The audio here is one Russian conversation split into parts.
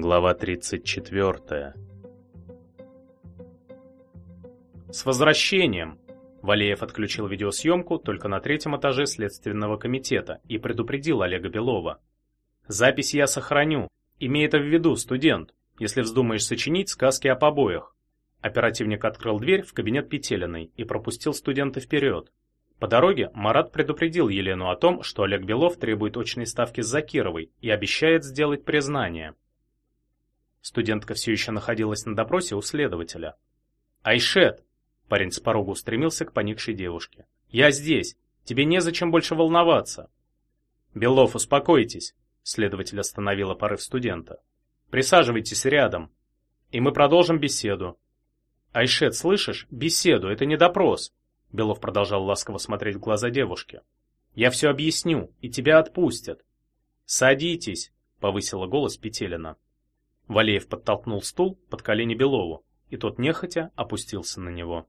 Глава 34. С возвращением! Валеев отключил видеосъемку только на третьем этаже Следственного комитета и предупредил Олега Белова. Запись я сохраню. Имей это в виду, студент, если вздумаешь сочинить сказки о побоях. Оперативник открыл дверь в кабинет Петелиной и пропустил студента вперед. По дороге Марат предупредил Елену о том, что Олег Белов требует очной ставки с Закировой и обещает сделать признание. Студентка все еще находилась на допросе у следователя. «Айшет!» — парень с порога устремился к поникшей девушке. «Я здесь. Тебе незачем больше волноваться». «Белов, успокойтесь!» — следователь остановила порыв студента. «Присаживайтесь рядом, и мы продолжим беседу». «Айшет, слышишь? Беседу, это не допрос!» Белов продолжал ласково смотреть в глаза девушки. «Я все объясню, и тебя отпустят». «Садитесь!» — повысила голос Петелина. Валеев подтолкнул стул под колени Белову, и тот нехотя опустился на него.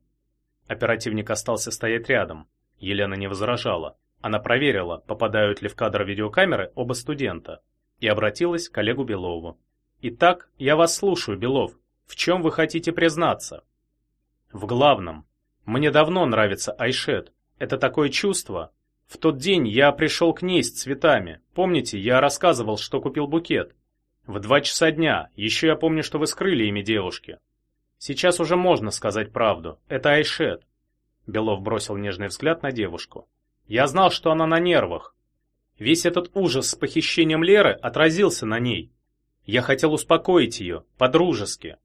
Оперативник остался стоять рядом. Елена не возражала. Она проверила, попадают ли в кадр видеокамеры оба студента, и обратилась к коллегу Белову. «Итак, я вас слушаю, Белов. В чем вы хотите признаться?» «В главном. Мне давно нравится Айшет. Это такое чувство. В тот день я пришел к ней с цветами. Помните, я рассказывал, что купил букет. В два часа дня. Еще я помню, что вы скрыли имя девушки. Сейчас уже можно сказать правду. Это Айшет. Белов бросил нежный взгляд на девушку. Я знал, что она на нервах. Весь этот ужас с похищением Леры отразился на ней. Я хотел успокоить ее, по-дружески.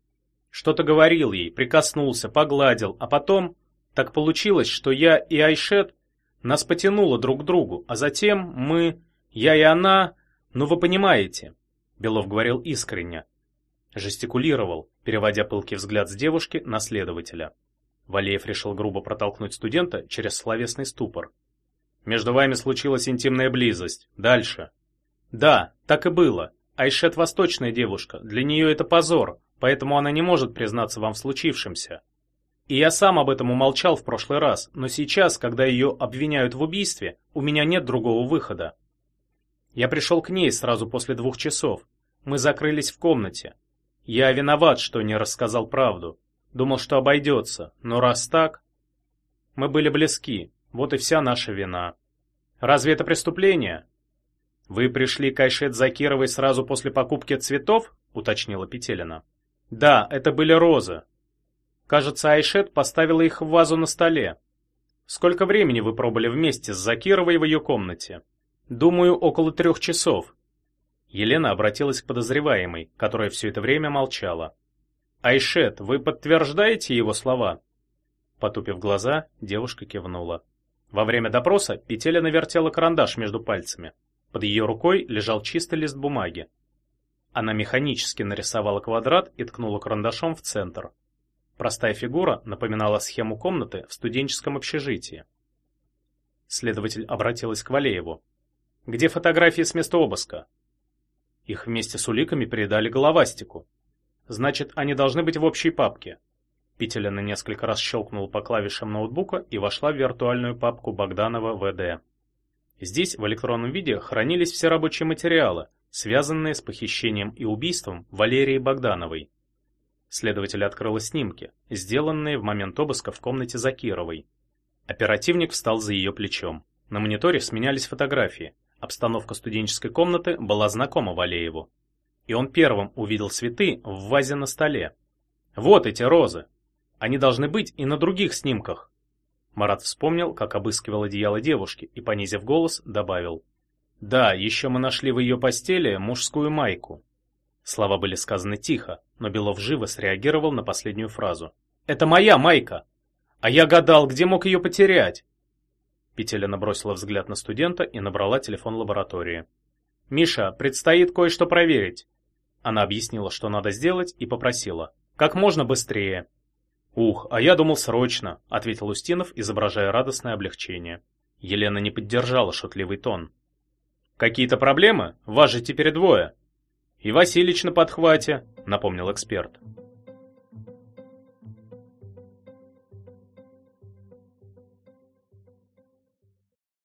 Что-то говорил ей, прикоснулся, погладил, а потом... Так получилось, что я и Айшет нас потянуло друг к другу, а затем мы, я и она, ну вы понимаете. Белов говорил искренне. Жестикулировал, переводя пылкий взгляд с девушки на следователя. Валеев решил грубо протолкнуть студента через словесный ступор. «Между вами случилась интимная близость. Дальше». «Да, так и было. Айшет восточная девушка. Для нее это позор, поэтому она не может признаться вам в случившемся. И я сам об этом умолчал в прошлый раз, но сейчас, когда ее обвиняют в убийстве, у меня нет другого выхода. Я пришел к ней сразу после двух часов. Мы закрылись в комнате. Я виноват, что не рассказал правду. Думал, что обойдется, но раз так... Мы были близки, вот и вся наша вина. Разве это преступление? Вы пришли к Айшет Закировой сразу после покупки цветов? Уточнила Петелина. Да, это были розы. Кажется, Айшет поставила их в вазу на столе. Сколько времени вы пробыли вместе с Закировой в ее комнате? Думаю, около трех часов. Елена обратилась к подозреваемой, которая все это время молчала. Айшет, вы подтверждаете его слова? Потупив глаза, девушка кивнула. Во время допроса Петелина вертела карандаш между пальцами. Под ее рукой лежал чистый лист бумаги. Она механически нарисовала квадрат и ткнула карандашом в центр. Простая фигура напоминала схему комнаты в студенческом общежитии. Следователь обратилась к Валееву. Где фотографии с места обыска? Их вместе с уликами передали головастику. Значит, они должны быть в общей папке. Петелина несколько раз щелкнула по клавишам ноутбука и вошла в виртуальную папку Богданова ВД. Здесь в электронном виде хранились все рабочие материалы, связанные с похищением и убийством Валерии Богдановой. Следователь открыла снимки, сделанные в момент обыска в комнате Закировой. Оперативник встал за ее плечом. На мониторе сменялись фотографии, Обстановка студенческой комнаты была знакома Валееву. И он первым увидел цветы в вазе на столе. Вот эти розы. Они должны быть и на других снимках. Марат вспомнил, как обыскивал одеяло девушки и, понизив голос, добавил. «Да, еще мы нашли в ее постели мужскую майку». Слова были сказаны тихо, но Белов живо среагировал на последнюю фразу. «Это моя майка! А я гадал, где мог ее потерять!» Петелина бросила взгляд на студента и набрала телефон лаборатории. «Миша, предстоит кое-что проверить». Она объяснила, что надо сделать, и попросила. «Как можно быстрее». «Ух, а я думал срочно», — ответил Устинов, изображая радостное облегчение. Елена не поддержала шутливый тон. «Какие-то проблемы? Вас же теперь двое». «И Василич на подхвате», — напомнил эксперт.